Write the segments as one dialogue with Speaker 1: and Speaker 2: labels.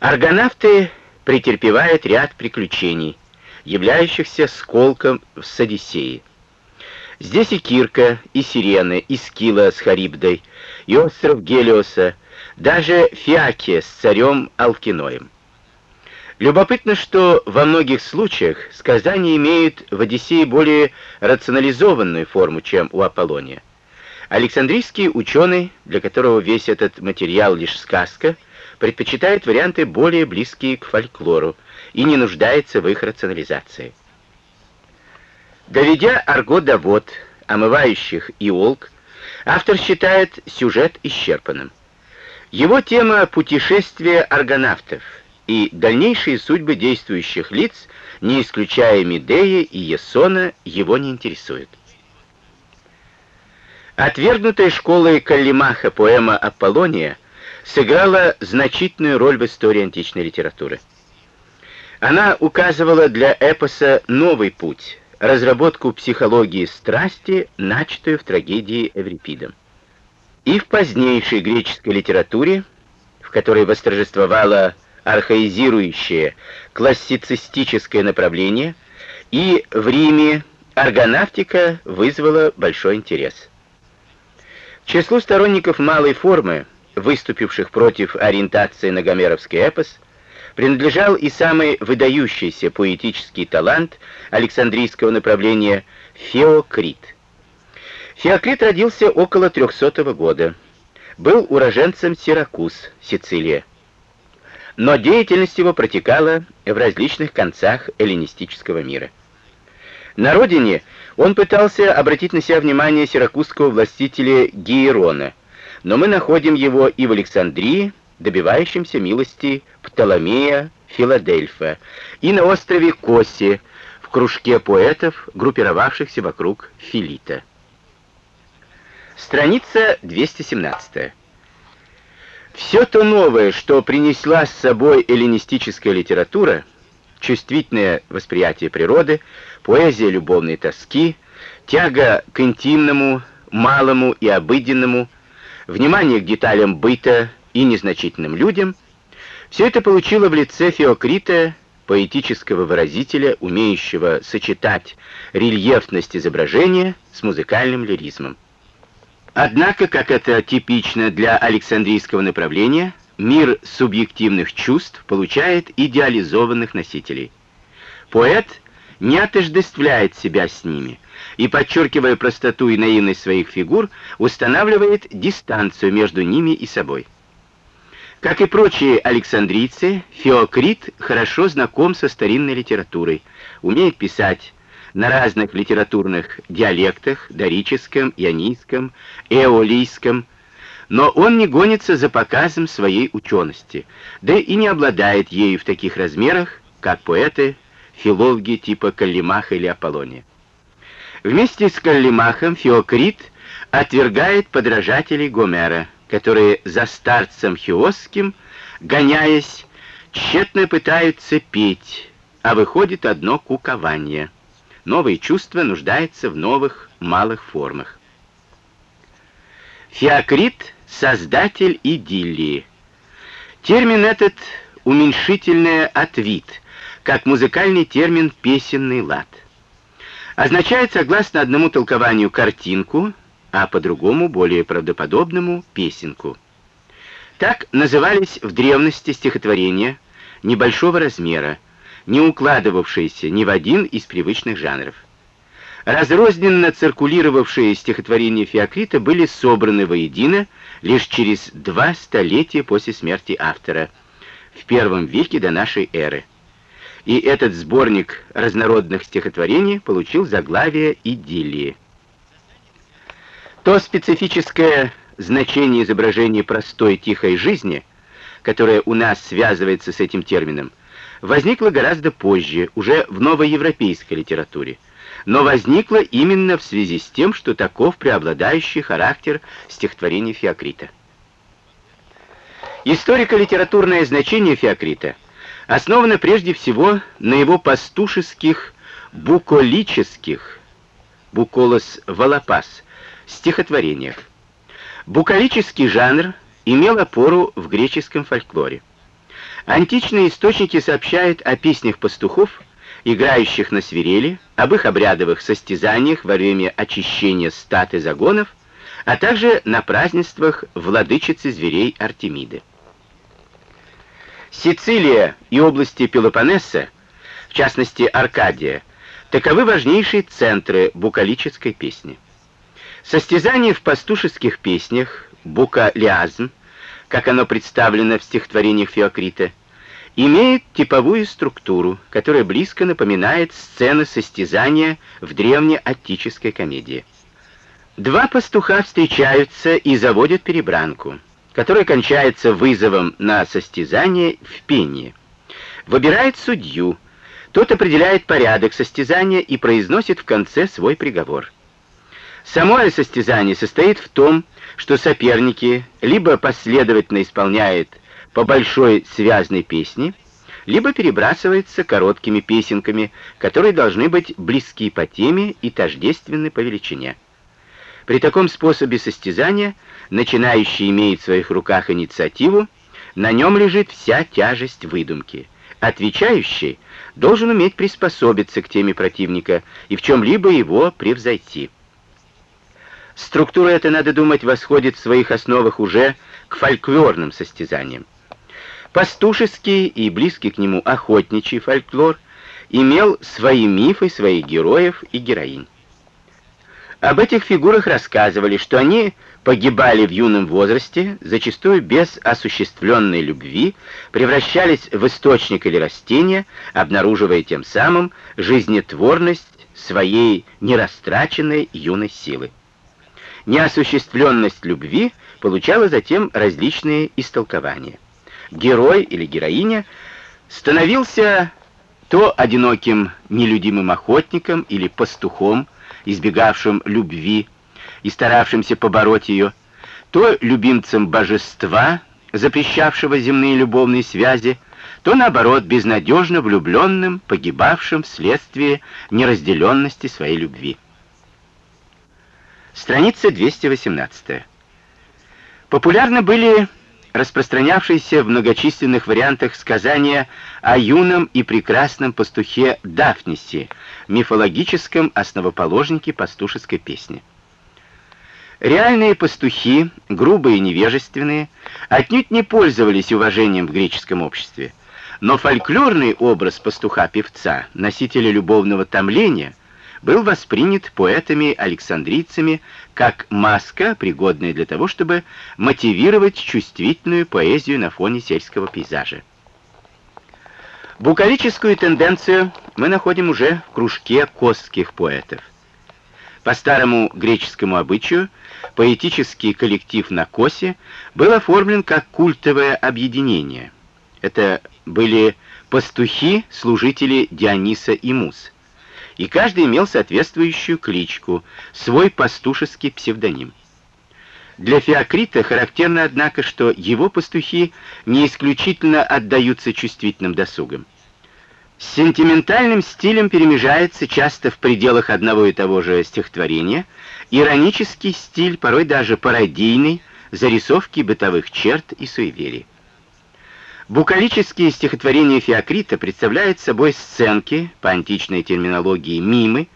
Speaker 1: Аргонавты претерпевают ряд приключений, являющихся сколком в Садисее. Здесь и Кирка, и Сирены, и Скила с Харибдой, и остров Гелиоса, даже Фиакия с царем Алкиноем. Любопытно, что во многих случаях сказания имеют в Одиссее более рационализованную форму, чем у Аполлония. Александрийский ученый, для которого весь этот материал лишь сказка, предпочитает варианты более близкие к фольклору и не нуждается в их рационализации. Доведя арго до вод, омывающих иолк, автор считает сюжет исчерпанным. Его тема путешествия аргонавтов и дальнейшие судьбы действующих лиц, не исключая Медея и Есона, его не интересуют. Отвергнутая школой Каллимаха поэма «Аполлония» сыграла значительную роль в истории античной литературы. Она указывала для эпоса новый путь, разработку психологии страсти, начатую в трагедии Эврипида. И в позднейшей греческой литературе, в которой восторжествовало архаизирующее классицистическое направление, и в Риме аргонавтика вызвала большой интерес. К числу сторонников малой формы выступивших против ориентации на гомеровский эпос, принадлежал и самый выдающийся поэтический талант Александрийского направления Феокрит. Феокрит родился около 300 года. Был уроженцем Сиракуз, Сицилия. Но деятельность его протекала в различных концах эллинистического мира. На родине он пытался обратить на себя внимание сиракузского властителя Гиерона – но мы находим его и в Александрии, добивающемся милости Птоломея Филадельфа, и на острове Коси, в кружке поэтов, группировавшихся вокруг Филита. Страница 217. Все то новое, что принесла с собой эллинистическая литература, чувствительное восприятие природы, поэзия любовной тоски, тяга к интимному, малому и обыденному – внимание к деталям быта и незначительным людям, все это получило в лице Феокрита, поэтического выразителя, умеющего сочетать рельефность изображения с музыкальным лиризмом. Однако, как это типично для Александрийского направления, мир субъективных чувств получает идеализованных носителей. Поэт не отождествляет себя с ними – и, подчеркивая простоту и наивность своих фигур, устанавливает дистанцию между ними и собой. Как и прочие александрийцы, Феокрит хорошо знаком со старинной литературой, умеет писать на разных литературных диалектах, дорическом, ионийском, эолийском, но он не гонится за показом своей учености, да и не обладает ею в таких размерах, как поэты, филологи типа Каллимаха или Аполлония. Вместе с Каллимахом Феокрит отвергает подражателей Гомера, которые за старцем Хиосским, гоняясь, тщетно пытаются петь, а выходит одно кукование. Новое чувство нуждается в новых малых формах. Феокрит — создатель идиллии. Термин этот — уменьшительное от вид, как музыкальный термин «песенный лад» означает, согласно одному толкованию, картинку, а по другому, более правдоподобному, песенку. Так назывались в древности стихотворения небольшого размера, не укладывавшиеся ни в один из привычных жанров. Разрозненно циркулировавшие стихотворения Феокрита были собраны воедино лишь через два столетия после смерти автора, в первом веке до нашей эры и этот сборник разнородных стихотворений получил заглавие «Идиллии». То специфическое значение изображения простой тихой жизни, которое у нас связывается с этим термином, возникло гораздо позже, уже в новоевропейской литературе, но возникло именно в связи с тем, что таков преобладающий характер стихотворений Феокрита. Историко-литературное значение Феокрита – основана прежде всего на его пастушеских, буколических, буколос волопас, стихотворениях. Буколический жанр имел опору в греческом фольклоре. Античные источники сообщают о песнях пастухов, играющих на свирели, об их обрядовых состязаниях во время очищения стад и загонов, а также на празднествах владычицы зверей Артемиды. Сицилия и области Пелопоннеса, в частности Аркадия, таковы важнейшие центры букалической песни. Состязание в пастушеских песнях, букалиазм, как оно представлено в стихотворениях Феокрита, имеет типовую структуру, которая близко напоминает сцены состязания в древнеаттической комедии. Два пастуха встречаются и заводят перебранку, которая кончается вызовом на состязание в пении. Выбирает судью, тот определяет порядок состязания и произносит в конце свой приговор. Само состязание состоит в том, что соперники либо последовательно исполняют по большой связной песне, либо перебрасываются короткими песенками, которые должны быть близки по теме и тождественны по величине. При таком способе состязания начинающий имеет в своих руках инициативу, на нем лежит вся тяжесть выдумки. Отвечающий должен уметь приспособиться к теме противника и в чем-либо его превзойти. Структура эта, надо думать, восходит в своих основах уже к фольклорным состязаниям. Пастушеский и близкий к нему охотничий фольклор имел свои мифы, своих героев и героинь. Об этих фигурах рассказывали, что они погибали в юном возрасте, зачастую без осуществленной любви, превращались в источник или растение, обнаруживая тем самым жизнетворность своей нерастраченной юной силы. Неосуществленность любви получала затем различные истолкования герой или героиня становился то одиноким нелюдимым охотником или пастухом, избегавшим любви и старавшимся побороть ее, то любимцем божества, запрещавшего земные любовные связи, то, наоборот, безнадежно влюбленным, погибавшим вследствие неразделенности своей любви. Страница 218. Популярны были распространявшийся в многочисленных вариантах сказания о юном и прекрасном пастухе Дафнисе, мифологическом основоположнике пастушеской песни. Реальные пастухи, грубые и невежественные, отнюдь не пользовались уважением в греческом обществе, но фольклорный образ пастуха-певца, носителя любовного томления, был воспринят поэтами-александрийцами как маска, пригодная для того, чтобы мотивировать чувствительную поэзию на фоне сельского пейзажа. Букалическую тенденцию мы находим уже в кружке костских поэтов. По старому греческому обычаю, поэтический коллектив на косе был оформлен как культовое объединение. Это были пастухи, служители Диониса и Мус и каждый имел соответствующую кличку, свой пастушеский псевдоним. Для Феокрита характерно, однако, что его пастухи не исключительно отдаются чувствительным досугам. С сентиментальным стилем перемежается часто в пределах одного и того же стихотворения иронический стиль, порой даже пародийный, зарисовки бытовых черт и суеверий. Букалические стихотворения Феокрита представляют собой сценки, по античной терминологии мимы,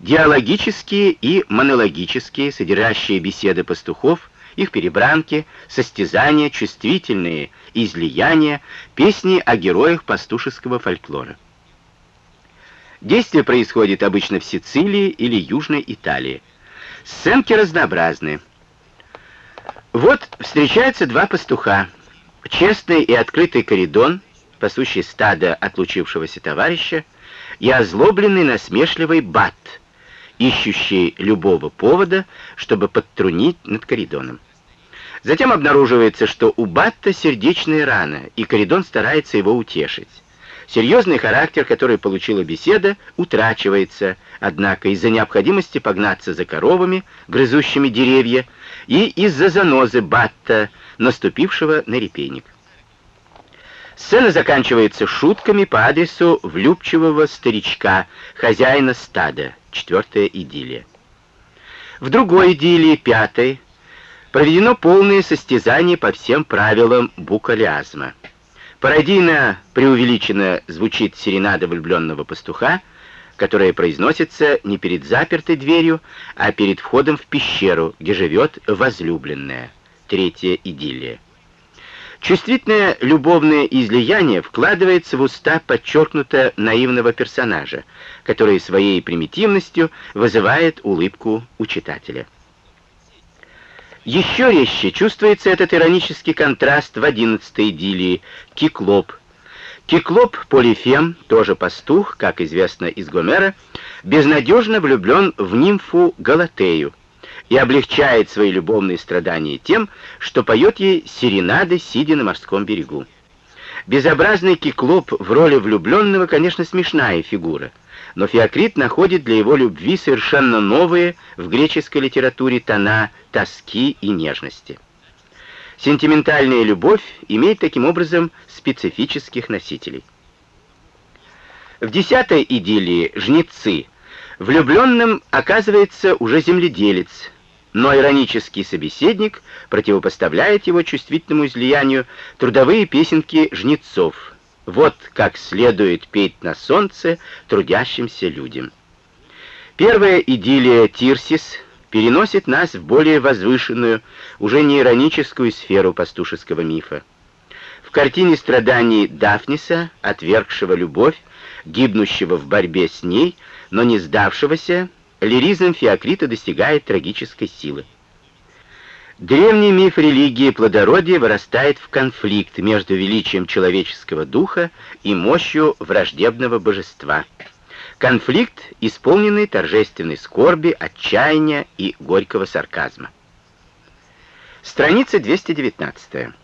Speaker 1: диалогические и монологические, содержащие беседы пастухов, их перебранки, состязания, чувствительные излияния, песни о героях пастушеского фольклора. Действие происходит обычно в Сицилии или Южной Италии. Сценки разнообразны. Вот встречаются два пастуха, Честный и открытый коридон, пасущий стадо отлучившегося товарища, и озлобленный насмешливый бат, ищущий любого повода, чтобы подтрунить над коридоном. Затем обнаруживается, что у Батта сердечная рана, и Коридон старается его утешить. Серьезный характер, который получила беседа, утрачивается, однако из-за необходимости погнаться за коровами, грызущими деревья, и из-за занозы Батта, наступившего на репейник. Сцена заканчивается шутками по адресу влюбчивого старичка, хозяина стада, четвертая идиллия. В другой идиллии, пятой, проведено полное состязание по всем правилам букалиазма. Пародийно преувеличенно звучит серенада влюбленного пастуха, которая произносится не перед запертой дверью, а перед входом в пещеру, где живет возлюбленная. Третья идиллия. Чувствительное любовное излияние вкладывается в уста подчеркнуто наивного персонажа, который своей примитивностью вызывает улыбку у читателя. Еще резче чувствуется этот иронический контраст в одиннадцатой идиллии «Киклоп». Киклоп Полифем, тоже пастух, как известно из Гомера, безнадежно влюблен в нимфу Галатею и облегчает свои любовные страдания тем, что поет ей серенады, сидя на морском берегу. Безобразный Киклоп в роли влюбленного, конечно, смешная фигура — но Феокрит находит для его любви совершенно новые в греческой литературе тона тоски и нежности. Сентиментальная любовь имеет таким образом специфических носителей. В десятой идиллии «Жнецы» влюбленным оказывается уже земледелец, но иронический собеседник противопоставляет его чувствительному излиянию трудовые песенки жнецов – вот как следует петь на солнце трудящимся людям. Первая идиллия Тирсис переносит нас в более возвышенную, уже не ироническую сферу пастушеского мифа. В картине страданий Дафниса, отвергшего любовь, гибнущего в борьбе с ней, но не сдавшегося, лиризм Феокрита достигает трагической силы. Древний миф религии плодородия вырастает в конфликт между величием человеческого духа и мощью враждебного божества. Конфликт, исполненный торжественной скорби, отчаяния и горького сарказма. Страница 219.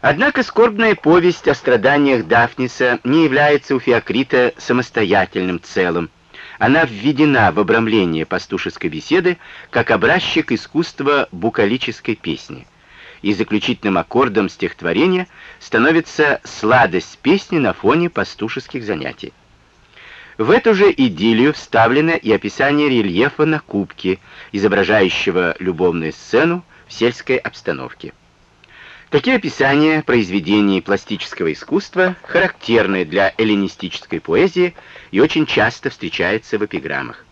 Speaker 1: Однако скорбная повесть о страданиях Дафниса не является у Феокрита самостоятельным целым, она введена в обрамление пастушеской беседы как образчик искусства букалической песни. И заключительным аккордом стихотворения становится сладость песни на фоне пастушеских занятий. В эту же идиллию вставлено и описание рельефа на кубке, изображающего любовную сцену в сельской обстановке. Такие описания произведений пластического искусства характерны для эллинистической поэзии и очень часто встречаются в эпиграммах.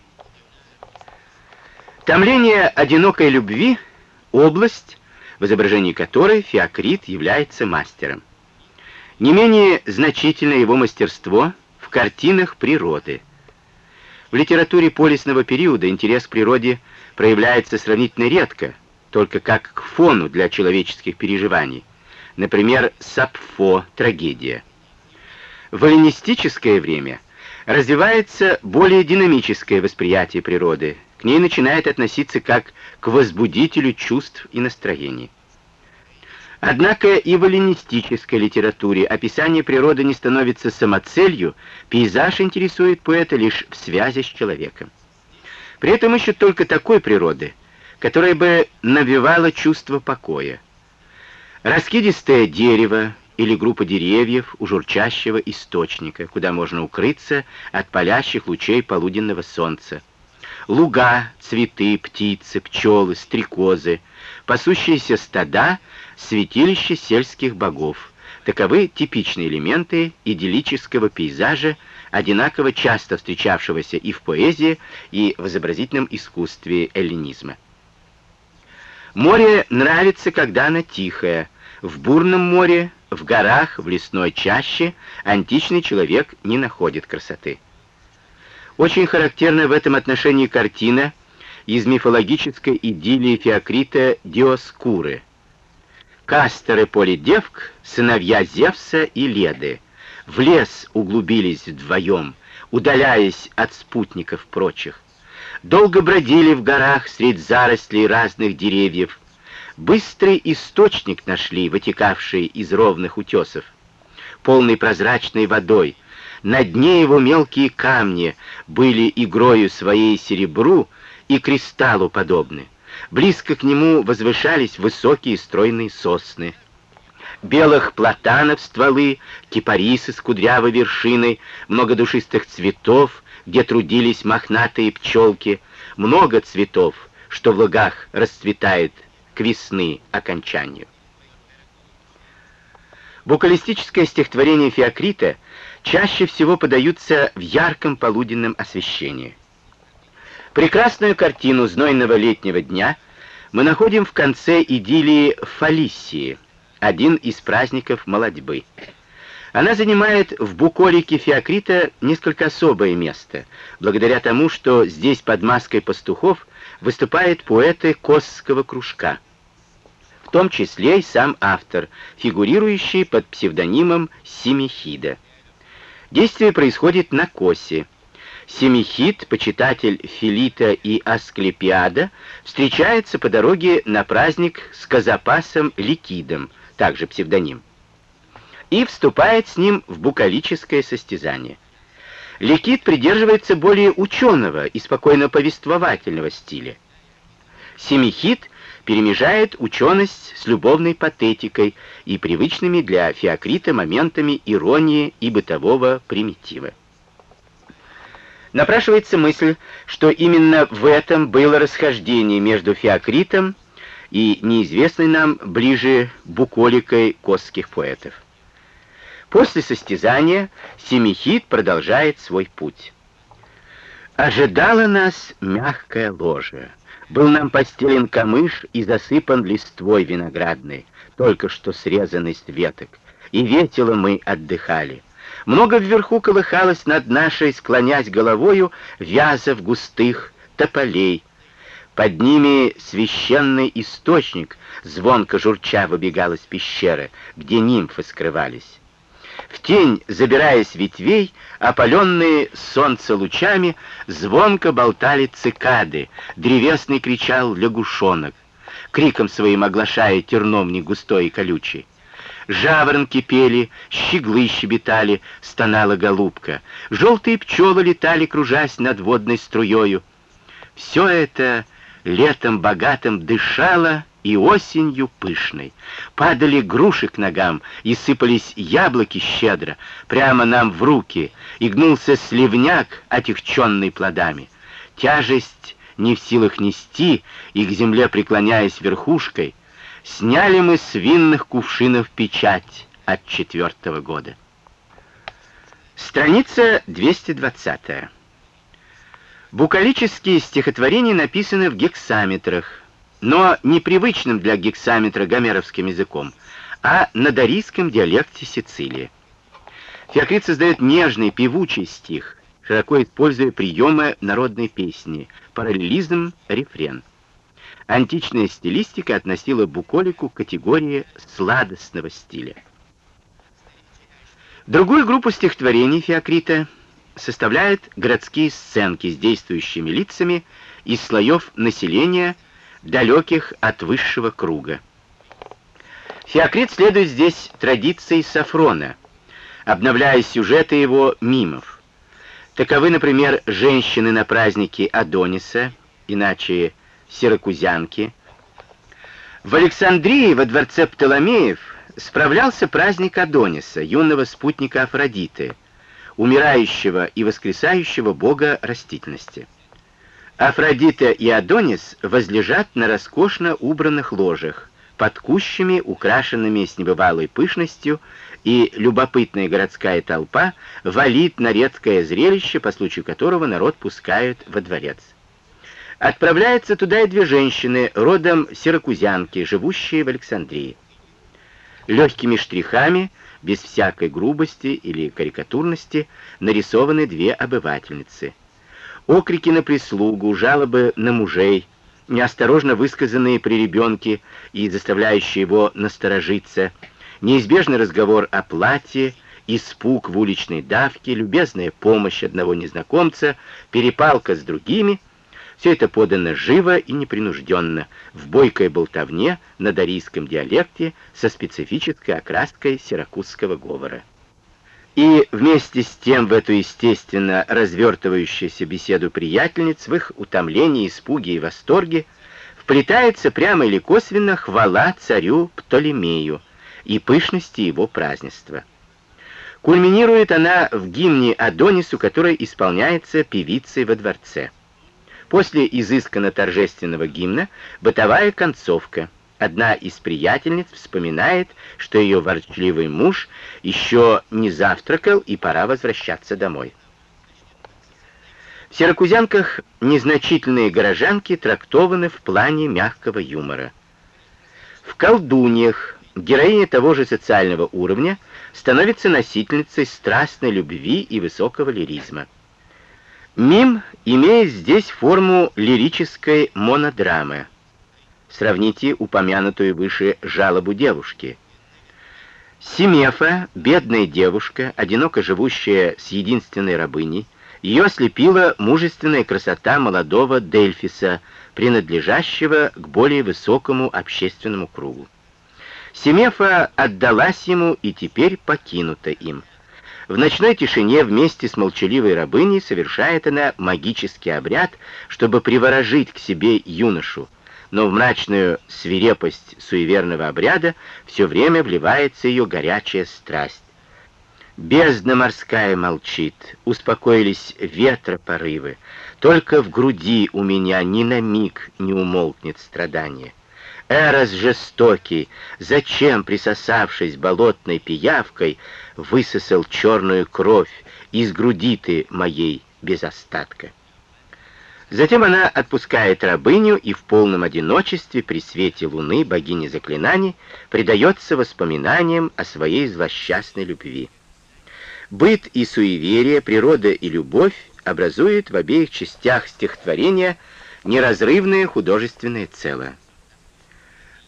Speaker 1: Томление одинокой любви — область, в изображении которой Феокрит является мастером. Не менее значительно его мастерство в картинах природы. В литературе полисного периода интерес к природе проявляется сравнительно редко — только как к фону для человеческих переживаний. Например, Сапфо, трагедия. В эллинистическое время развивается более динамическое восприятие природы. К ней начинает относиться как к возбудителю чувств и настроений. Однако и в эллинистической литературе описание природы не становится самоцелью, пейзаж интересует поэта лишь в связи с человеком. При этом ищут только такой природы – которое бы навевало чувство покоя. Раскидистое дерево или группа деревьев у журчащего источника, куда можно укрыться от палящих лучей полуденного солнца. Луга, цветы, птицы, пчелы, стрекозы, пасущиеся стада, святилище сельских богов. Таковы типичные элементы идиллического пейзажа, одинаково часто встречавшегося и в поэзии, и в изобразительном искусстве эллинизма. Море нравится, когда оно тихое. В бурном море, в горах, в лесной чаще античный человек не находит красоты. Очень характерна в этом отношении картина из мифологической идиллии Феокрита Диоскуры. Кастеры Полидевк, сыновья Зевса и Леды, в лес углубились вдвоем, удаляясь от спутников прочих. Долго бродили в горах среди зарослей разных деревьев. Быстрый источник нашли, вытекавший из ровных утесов, полный прозрачной водой. На дне его мелкие камни были игрою своей серебру и кристаллу подобны. Близко к нему возвышались высокие стройные сосны. Белых платанов стволы, кипарисы с кудрявой вершиной, много душистых цветов, где трудились мохнатые пчелки, много цветов, что в лугах расцветает к весны окончанию. Букалистическое стихотворение Феокрита чаще всего подаются в ярком полуденном освещении. Прекрасную картину знойного летнего дня мы находим в конце идиллии Фалиссии, один из праздников молодьбы. Она занимает в буколике Феокрита несколько особое место, благодаря тому, что здесь под маской пастухов выступают поэты Косского кружка, в том числе и сам автор, фигурирующий под псевдонимом Семихида. Действие происходит на Косе. Семихид, почитатель Филита и Асклепиада, встречается по дороге на праздник с Казапасом Ликидом, также псевдоним и вступает с ним в букалическое состязание. Ликит придерживается более ученого и спокойно повествовательного стиля. Семихит перемежает ученость с любовной патетикой и привычными для Феокрита моментами иронии и бытового примитива. Напрашивается мысль, что именно в этом было расхождение между Феокритом и неизвестной нам ближе буколикой косских поэтов. После состязания Семихит продолжает свой путь. Ожидало нас мягкое ложе. Был нам постелен камыш и засыпан листвой виноградной, только что срезанный с веток, и весело мы отдыхали. Много вверху колыхалось над нашей, склонясь головою, вязов густых, тополей. Под ними священный источник, звонко журча выбегал из пещеры, где нимфы скрывались. В тень, забираясь ветвей, опаленные солнце лучами, звонко болтали цикады, древесный кричал лягушонок, криком своим оглашая терновник густой и колючий. Жаворонки пели, щеглы щебетали, стонала голубка. Желтые пчелы летали, кружась над водной струёю. Все это летом богатым дышало и осенью пышной. Падали груши к ногам, и сыпались яблоки щедро, прямо нам в руки, и гнулся сливняк, отягченный плодами. Тяжесть не в силах нести, и к земле преклоняясь верхушкой, сняли мы с винных кувшинов печать от четвертого года. Страница 220. Букалические стихотворения написаны в гексаметрах, но не привычным для гексаметра гомеровским языком, а на дорийском диалекте Сицилии. Феокрит создает нежный, певучий стих, широко используя приемы народной песни, параллелизм, рефрен. Античная стилистика относила буколику к категории сладостного стиля. Другую группу стихотворений Феокрита составляют городские сценки с действующими лицами из слоев населения, далеких от высшего круга. Феокрит следует здесь традиции Сафрона, обновляя сюжеты его мимов. Таковы, например, женщины на празднике Адониса, иначе сиракузянки. В Александрии во дворце Птоломеев справлялся праздник Адониса, юного спутника Афродиты, умирающего и воскресающего бога растительности. Афродита и Адонис возлежат на роскошно убранных ложах, под кущами, украшенными с небывалой пышностью, и любопытная городская толпа валит на редкое зрелище, по случаю которого народ пускают во дворец. Отправляются туда и две женщины, родом сиракузянки, живущие в Александрии. Легкими штрихами, без всякой грубости или карикатурности, нарисованы две обывательницы — Окрики на прислугу, жалобы на мужей, неосторожно высказанные при ребенке и заставляющие его насторожиться, неизбежный разговор о платье, испуг в уличной давке, любезная помощь одного незнакомца, перепалка с другими — все это подано живо и непринужденно, в бойкой болтовне на дарийском диалекте со специфической окраской сиракузского говора. И вместе с тем в эту естественно развертывающуюся беседу приятельниц в их утомлении, испуге и восторге вплетается прямо или косвенно хвала царю Птолемею и пышности его празднества. Кульминирует она в гимне Адонису, который исполняется певицей во дворце. После изысканно торжественного гимна бытовая концовка. Одна из приятельниц вспоминает, что ее ворчливый муж еще не завтракал и пора возвращаться домой. В сиракузянках незначительные горожанки трактованы в плане мягкого юмора. В колдуньях героиня того же социального уровня становится носительницей страстной любви и высокого лиризма. Мим имеет здесь форму лирической монодрамы. Сравните упомянутую выше жалобу девушки. Семефа, бедная девушка, одиноко живущая с единственной рабыней, ее ослепила мужественная красота молодого Дельфиса, принадлежащего к более высокому общественному кругу. Семефа отдалась ему и теперь покинута им. В ночной тишине вместе с молчаливой рабыней совершает она магический обряд, чтобы приворожить к себе юношу, но в мрачную свирепость суеверного обряда все время вливается ее горячая страсть. Бездна морская молчит, успокоились ветра порывы, только в груди у меня ни на миг не умолкнет страдание. Эрос жестокий, зачем, присосавшись болотной пиявкой, высосал черную кровь из груди ты моей без остатка? Затем она отпускает рабыню и в полном одиночестве при свете луны богини заклинаний предается воспоминаниям о своей злосчастной любви. Быт и суеверие, природа и любовь образуют в обеих частях стихотворения неразрывное художественное целое.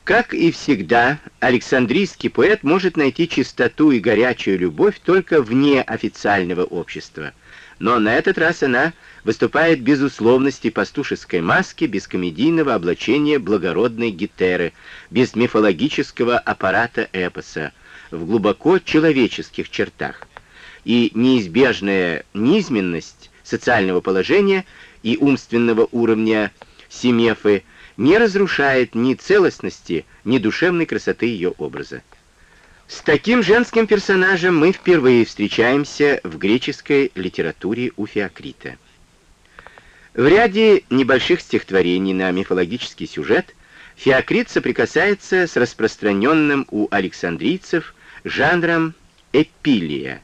Speaker 1: Как и всегда, Александрийский поэт может найти чистоту и горячую любовь только вне официального общества, но на этот раз она выступает без условности пастушеской маски, без комедийного облачения благородной гетеры, без мифологического аппарата эпоса, в глубоко человеческих чертах. И неизбежная низменность социального положения и умственного уровня Семефы – не разрушает ни целостности, ни душевной красоты ее образа. С таким женским персонажем мы впервые встречаемся в греческой литературе у Феокрита. В ряде небольших стихотворений на мифологический сюжет Феокрит соприкасается с распространенным у александрийцев жанром эпилия.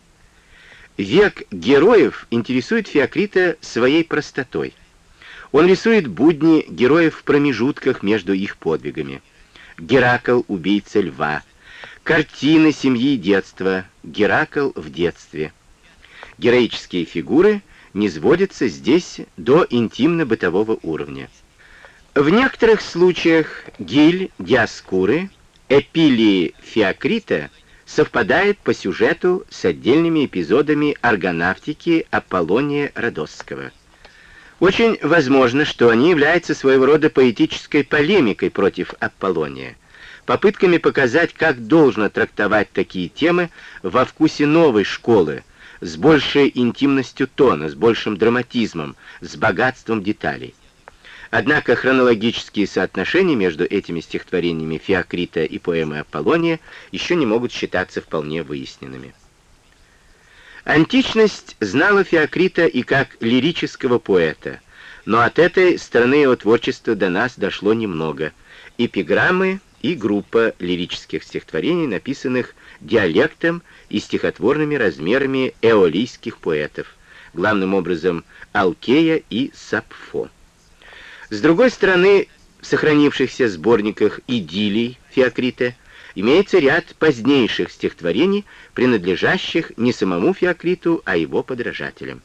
Speaker 1: Век героев интересует Феокрита своей простотой – он рисует будни героев в промежутках между их подвигами. Геракл — убийца льва. Картины семьи и детства. Геракл в детстве. Героические фигуры не сводятся здесь до интимно-бытового уровня. В некоторых случаях гиль Диаскуры, эпилии Феокрита совпадает по сюжету с отдельными эпизодами аргонавтики Аполлония Родосского. Очень возможно, что они являются своего рода поэтической полемикой против Аполлония, попытками показать, как должно трактовать такие темы во вкусе новой школы, с большей интимностью тона, с большим драматизмом, с богатством деталей. Однако хронологические соотношения между этими стихотворениями Феокрита и поэмы Аполлония еще не могут считаться вполне выясненными. Античность знала Феокрита и как лирического поэта, но от этой стороны его творчества до нас дошло немного. Эпиграммы и группа лирических стихотворений, написанных диалектом и стихотворными размерами эолийских поэтов, главным образом Алкея и Сапфо. С другой стороны, в сохранившихся сборниках идиллий Феокрита имеется ряд позднейших стихотворений, принадлежащих не самому Феокриту, а его подражателям.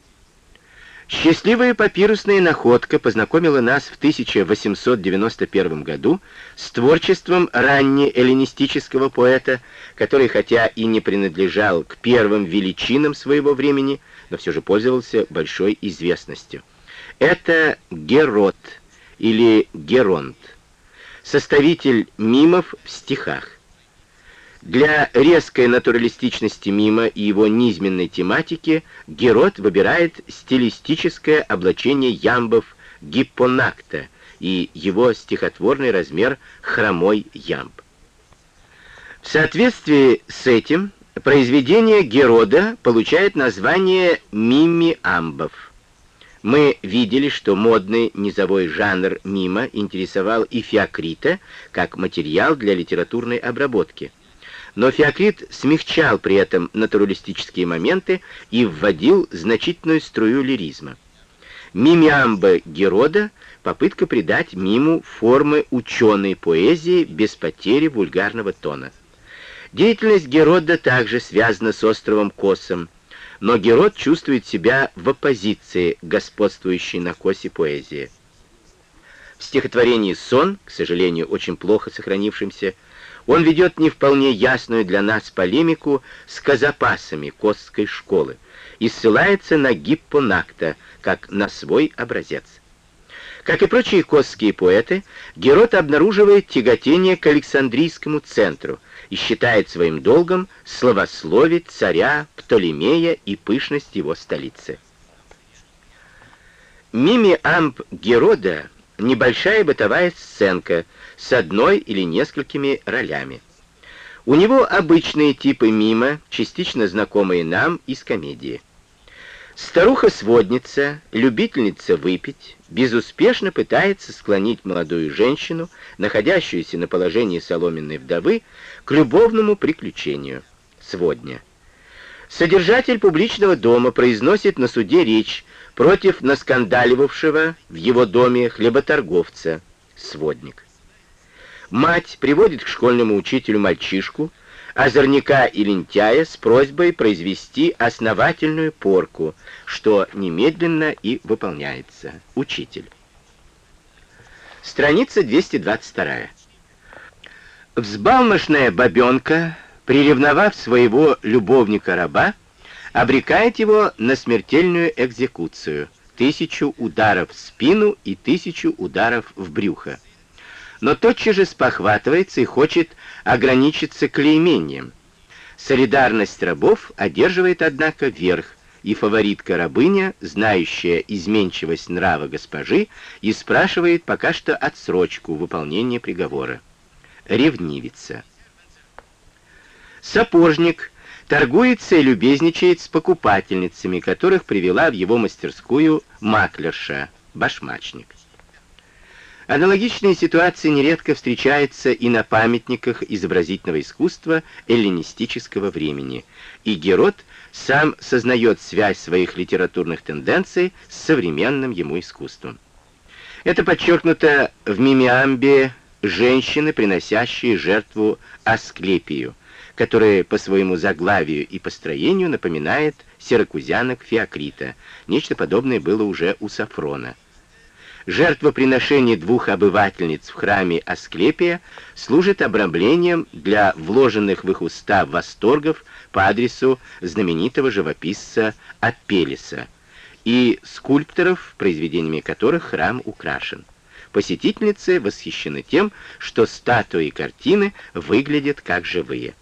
Speaker 1: Счастливая папирусная находка познакомила нас в 1891 году с творчеством раннеэллинистического поэта, который хотя и не принадлежал к первым величинам своего времени, но все же пользовался большой известностью. Это Герод или Геронт, составитель мимов в стихах. Для резкой натуралистичности мима и его низменной тематики Герод выбирает стилистическое облачение ямбов гиппонакта и его стихотворный размер хромой ямб. В соответствии с этим произведение Герода получает название «Мимиамбов». Мы видели, что модный низовой жанр мима интересовал и Феокрита как материал для литературной обработки. Но Феокрит смягчал при этом натуралистические моменты и вводил значительную струю лиризма. Мимиамба Герода — попытка придать миму формы ученой поэзии без потери вульгарного тона. Деятельность Герода также связана с островом Косом, но Герод чувствует себя в оппозиции господствующей на Косе поэзии. В стихотворении «Сон», к сожалению, очень плохо сохранившемся, он ведет не вполне ясную для нас полемику с казапасами Косской школы и ссылается на Гиппонакта, как на свой образец. Как и прочие косские поэты, Герод обнаруживает тяготение к Александрийскому центру и считает своим долгом словословить царя Птолемея и пышность его столицы. Мими-амп Герода — небольшая бытовая сценка с одной или несколькими ролями. У него обычные типы мима, частично знакомые нам из комедии. Старуха-сводница, любительница выпить, безуспешно пытается склонить молодую женщину, находящуюся на положении соломенной вдовы, к любовному приключению. Сводня. Содержатель публичного дома произносит на суде речь против наскандаливавшего в его доме хлеботорговца, сводник. Мать приводит к школьному учителю мальчишку, озорняка и лентяя с просьбой произвести основательную порку, что немедленно и выполняется. Учитель. Страница 222. Взбалмошная бабенка, приревновав своего любовника-раба, обрекает его на смертельную экзекуцию, тысячу ударов в спину и тысячу ударов в брюхо но тотчас же спохватывается и хочет ограничиться клеймением. Солидарность рабов одерживает, однако, верх, и фаворитка-рабыня, знающая изменчивость нрава госпожи, и спрашивает пока что отсрочку выполнения приговора. Ревнивица. Сапожник торгуется и любезничает с покупательницами, которых привела в его мастерскую маклерша, башмачник. Аналогичные ситуации нередко встречаются и на памятниках изобразительного искусства эллинистического времени, и Герод сам сознает связь своих литературных тенденций с современным ему искусством. Это подчеркнуто в мимиамбе «Женщины, приносящие жертву Асклепию», которая по своему заглавию и построению напоминает сиракузянок Феокрита. Нечто подобное было уже у Сафрона. Жертвоприношение двух обывательниц в храме Асклепия служит обрамлением для вложенных в их уста восторгов по адресу знаменитого живописца Апелиса и скульпторов, произведениями которых храм украшен. Посетительницы восхищены тем, что статуи и картины выглядят как живые.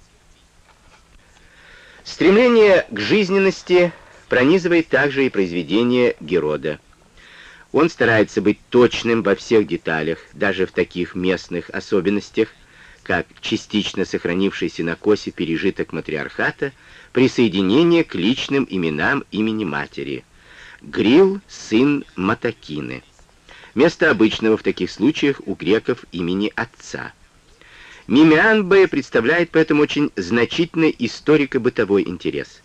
Speaker 1: Стремление к жизненности пронизывает также и произведения Герода. Он старается быть точным во всех деталях, даже в таких местных особенностях, как частично сохранившийся на косе пережиток матриархата, присоединение к личным именам имени матери. Грил, сын Матакины. Место обычного в таких случаях у греков имени отца. Мимианбе представляет поэтому очень значительный историко-бытовой интерес.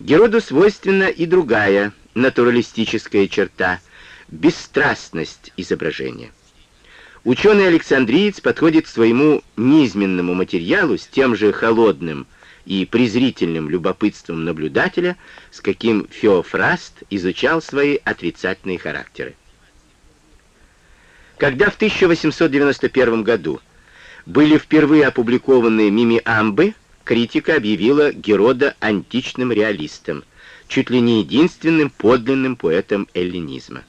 Speaker 1: Героду свойственна и другая натуралистическая черта – бесстрастность изображения. Ученый-александриец подходит к своему низменному материалу с тем же холодным и презрительным любопытством наблюдателя, с каким Феофраст изучал свои отрицательные характеры. Когда в 1891 году были впервые опубликованы мимиамбы, критика объявила Герода античным реалистом, чуть ли не единственным подлинным поэтом эллинизма.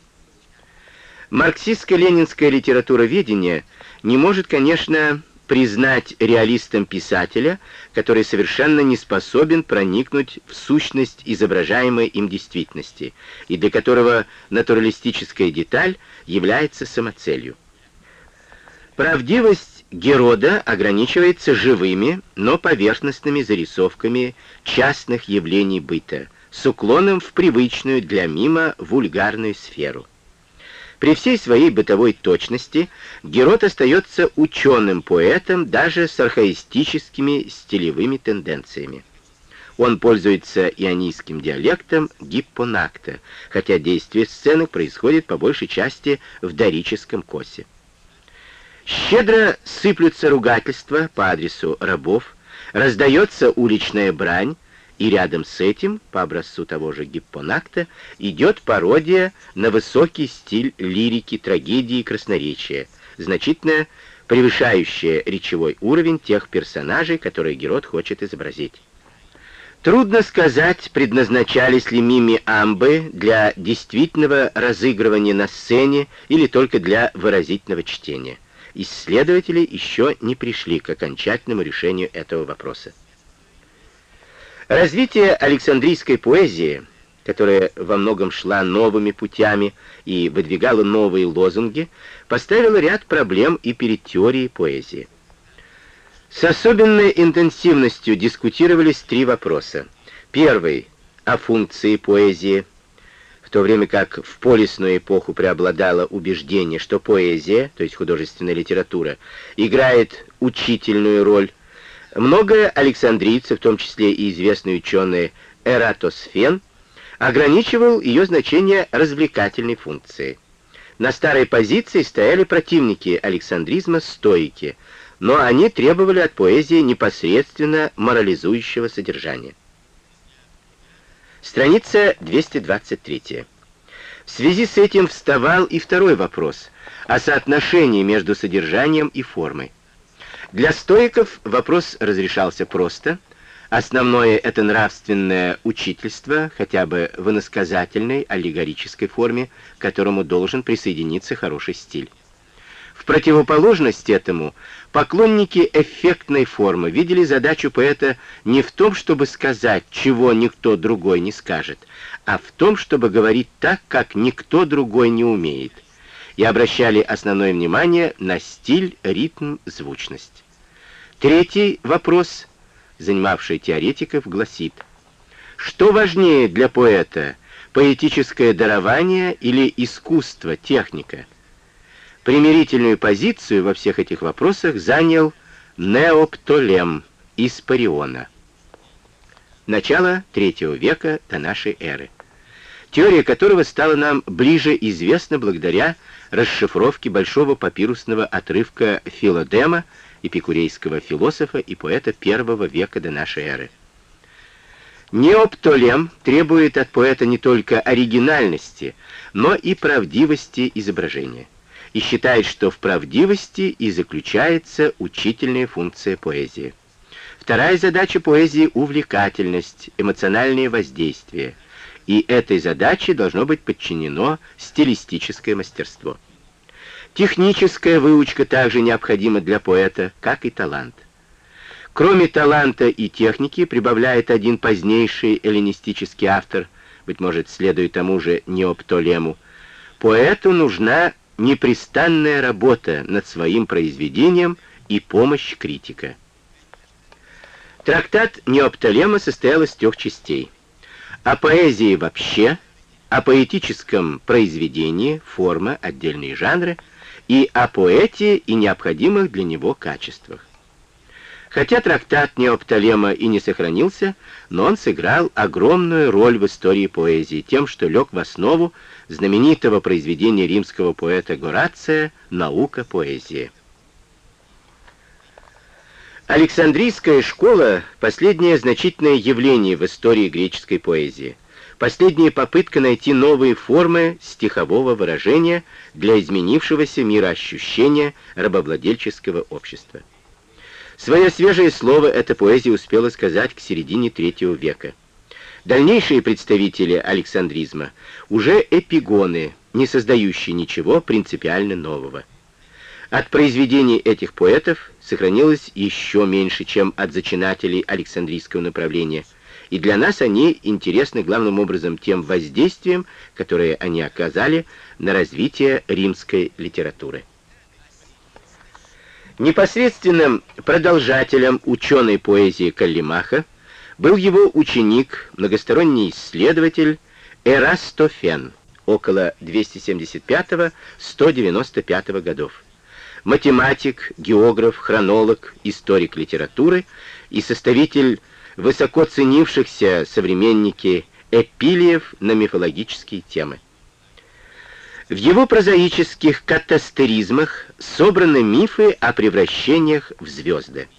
Speaker 1: Марксистско-ленинское литературоведение не может, конечно, признать реалистом писателя, который совершенно не способен проникнуть в сущность изображаемой им действительности, и для которого натуралистическая деталь является самоцелью. Правдивость Герода ограничивается живыми, но поверхностными зарисовками частных явлений быта, с уклоном в привычную для мима вульгарную сферу. При всей своей бытовой точности Герод остается ученым-поэтом даже с архаистическими стилевыми тенденциями. Он пользуется ионийским диалектом гиппонакта, хотя действие сцены происходит по большей части в дорическом косе. Щедро сыплются ругательства по адресу рабов, раздается уличная брань, и рядом с этим, по образцу того же Гиппонакта, идет пародия на высокий стиль лирики, трагедии и красноречия, значительно превышающая речевой уровень тех персонажей, которые Герод хочет изобразить. Трудно сказать, предназначались ли мими амбы для действительного разыгрывания на сцене или только для выразительного чтения. Исследователи еще не пришли к окончательному решению этого вопроса. Развитие Александрийской поэзии, которая во многом шла новыми путями и выдвигала новые лозунги, поставило ряд проблем и перед теорией поэзии. С особенной интенсивностью дискутировались три вопроса. Первый — о функции поэзии, в то время как в полисную эпоху преобладало убеждение, что поэзия, то есть художественная литература, играет учительную роль, Многое александрийцы, в том числе и известный ученый Эратосфен, ограничивал ее значение развлекательной функции. На старой позиции стояли противники александризма стоики, но они требовали от поэзии непосредственно морализующего содержания. Страница 223. В связи с этим вставал и второй вопрос о соотношении между содержанием и формой. Для стоиков вопрос разрешался просто. Основное — это нравственное учительство, хотя бы в иносказательной, аллегорической форме, к которому должен присоединиться хороший стиль. Противоположность этому, поклонники эффектной формы видели задачу поэта не в том, чтобы сказать, чего никто другой не скажет, а в том, чтобы говорить так, как никто другой не умеет — и обращали основное внимание на стиль, ритм, звучность. Третий вопрос, занимавший теоретиков, гласит, что важнее для поэта, поэтическое дарование или искусство, техника? Примирительную позицию во всех этих вопросах занял Неоптолем из Париона. Начало III века до нашей эры теория которого стала нам ближе известна благодаря расшифровке большого папирусного отрывка Филодема, эпикурейского философа и поэта первого века до нашей эры. Неоптолем требует от поэта не только оригинальности, но и правдивости изображения, и считает, что в правдивости и заключается учительная функция поэзии. Вторая задача поэзии — увлекательность, эмоциональное воздействие — и этой задаче должно быть подчинено стилистическое мастерство. Техническая выучка также необходима для поэта, как и талант. Кроме таланта и техники прибавляет один позднейший эллинистический автор, быть может, следует тому же Неоптолему, поэту нужна непрестанная работа над своим произведением и помощь критика. Трактат Неоптолема состоял из трех частей – о поэзии вообще, о поэтическом произведении, форма, отдельные жанры, и о поэте и необходимых для него качествах. Хотя трактат Неоптолема и не сохранился, но он сыграл огромную роль в истории поэзии тем, что лег в основу знаменитого произведения римского поэта Горация «Наука поэзии». Александрийская школа — последнее значительное явление в истории греческой поэзии. Последняя попытка найти новые формы стихового выражения для изменившегося мироощущения рабовладельческого общества. Свое свежее слово эта поэзия успела сказать к середине третьего века. Дальнейшие представители александризма уже эпигоны, не создающие ничего принципиально нового. От произведений этих поэтов сохранилось еще меньше, чем от зачинателей Александрийского направления, и для нас они интересны главным образом тем воздействием, которое они оказали на развитие римской литературы. Непосредственным продолжателем ученой поэзии Каллимаха был его ученик, многосторонний исследователь Эрастофен около 275-195 годов. Математик, географ, хронолог, историк литературы и составитель высоко ценившихся современники эпилиев на мифологические темы. В его прозаических катастеризмах собраны мифы о превращениях в звезды.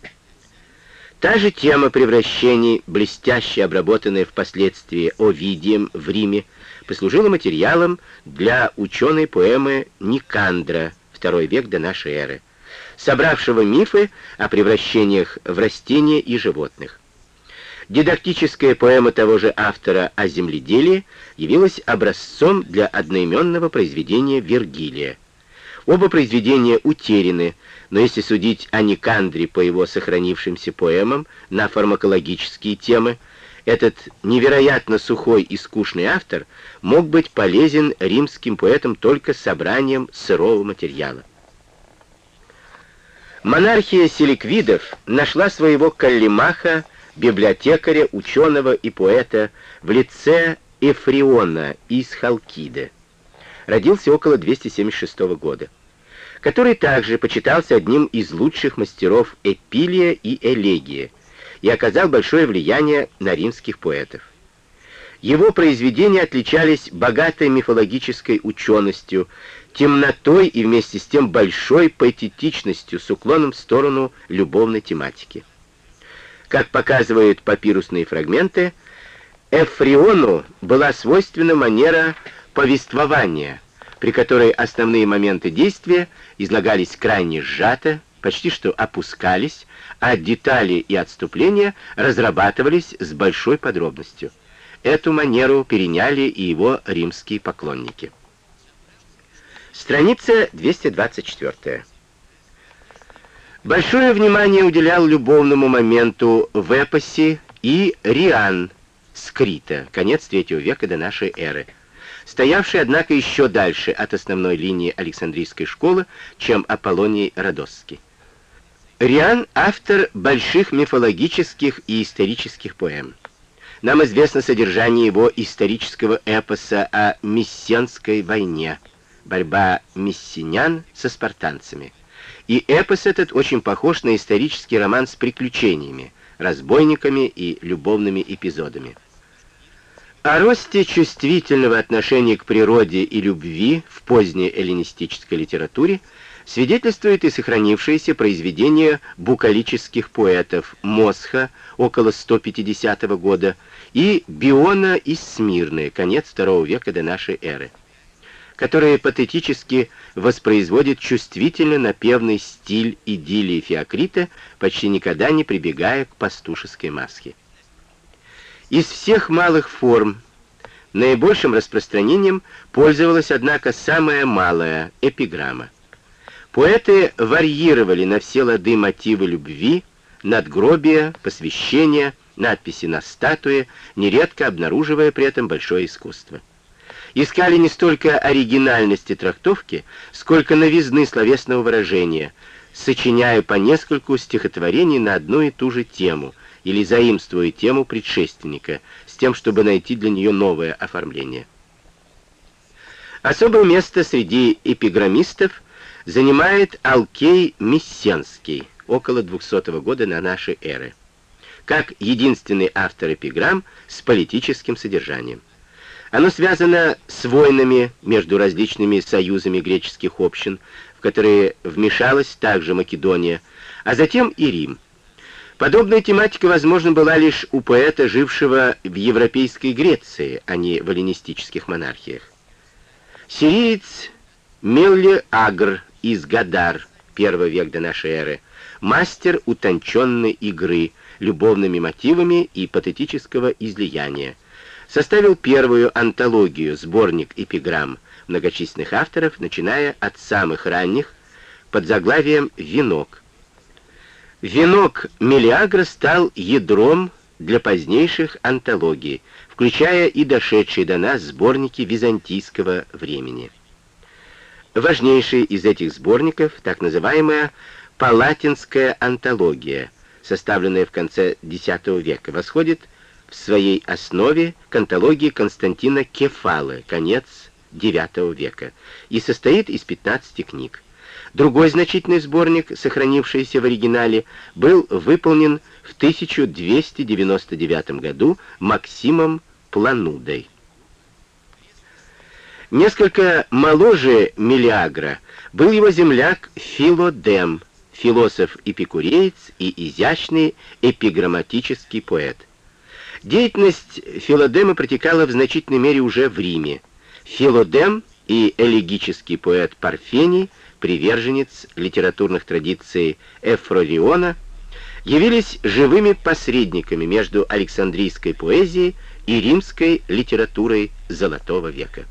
Speaker 1: Та же тема превращений, блестяще обработанная впоследствии Овидием в Риме, послужила материалом для ученой поэмы Никандра, II век до нашей эры, собравшего мифы о превращениях в растения и животных. Дидактическая поэма того же автора о земледелии явилась образцом для одноименного произведения Вергилия. Оба произведения утеряны, но если судить о Никандре по его сохранившимся поэмам на фармакологические темы, этот невероятно сухой и скучный автор мог быть полезен римским поэтам только собранием сырого материала. Монархия селиквидов нашла своего каллимаха библиотекаря, ученого и поэта в лице Эфриона из Халкиды. Родился около 276 года, который также почитался одним из лучших мастеров эпилия и элегия и оказал большое влияние на римских поэтов. Его произведения отличались богатой мифологической ученостью, темнотой и вместе с тем большой поэтичностью с уклоном в сторону любовной тематики. Как показывают папирусные фрагменты, Эфриону была свойственна манера повествования, при которой основные моменты действия излагались крайне сжато, почти что опускались, а детали и отступления разрабатывались с большой подробностью. Эту манеру переняли и его римские поклонники. Страница 224. Большое внимание уделял любовному моменту в эпосе и Риан Скрита, конец третьего века до нашей эры, стоявший, однако, еще дальше от основной линии Александрийской школы, чем Аполлоний Родосский. Риан — автор больших мифологических и исторических поэм. Нам известно содержание его исторического эпоса о Мессенской войне, борьба мессинян со спартанцами — и эпос этот очень похож на исторический роман с приключениями, разбойниками и любовными эпизодами. О росте чувствительного отношения к природе и любви в поздней эллинистической литературе свидетельствует и сохранившееся произведение букалических поэтов Мосха около 150 года и Биона из Смирны, конец II века до нашей эры которые патетически воспроизводит чувствительно напевный стиль идиллии Феокрита, почти никогда не прибегая к пастушеской маске. Из всех малых форм наибольшим распространением пользовалась, однако, самая малая эпиграмма. Поэты варьировали на все лады мотивы любви, надгробия, посвящения, надписи на статуе, нередко обнаруживая при этом большое искусство искали не столько оригинальности трактовки, сколько новизны словесного выражения, сочиняя по нескольку стихотворений на одну и ту же тему или заимствуя тему предшественника, с тем, чтобы найти для нее новое оформление. Особое место среди эпиграммистов занимает Алкей Мессенский, около 200 года на нашей эры, как единственный автор эпиграмм с политическим содержанием. Оно связано с войнами между различными союзами греческих общин, в которые вмешалась также Македония, а затем и Рим. Подобная тематика, возможно, была лишь у поэта, жившего в европейской Греции, а не в эллинистических монархиях. Сириец Мелли Агр из Гадар, первый век до нашей эры, мастер утонченной игры, любовными мотивами и патетического излияния, составил первую антологию, сборник эпиграмм многочисленных авторов, начиная от самых ранних, под заглавием «Венок». «Венок» Мелиагра стал ядром для позднейших антологий, включая и дошедшие до нас сборники византийского времени. Важнейший из этих сборников, так называемая «Палатинская антология», составленная в конце X века, восходит в своей основе к антологии Константина Кефалы, конец IX века, и состоит из 15 книг. Другой значительный сборник, сохранившийся в оригинале, был выполнен в 1299 году Максимом Планудой. Несколько моложе Мелиагра был его земляк Филодем, философ-эпикуреец и изящный эпиграмматический поэт. Деятельность Филодема протекала в значительной мере уже в Риме. Филодем и элегический поэт Парфений, приверженец литературных традиций Эфрориона, явились живыми посредниками между Александрийской поэзией и римской литературой Золотого века.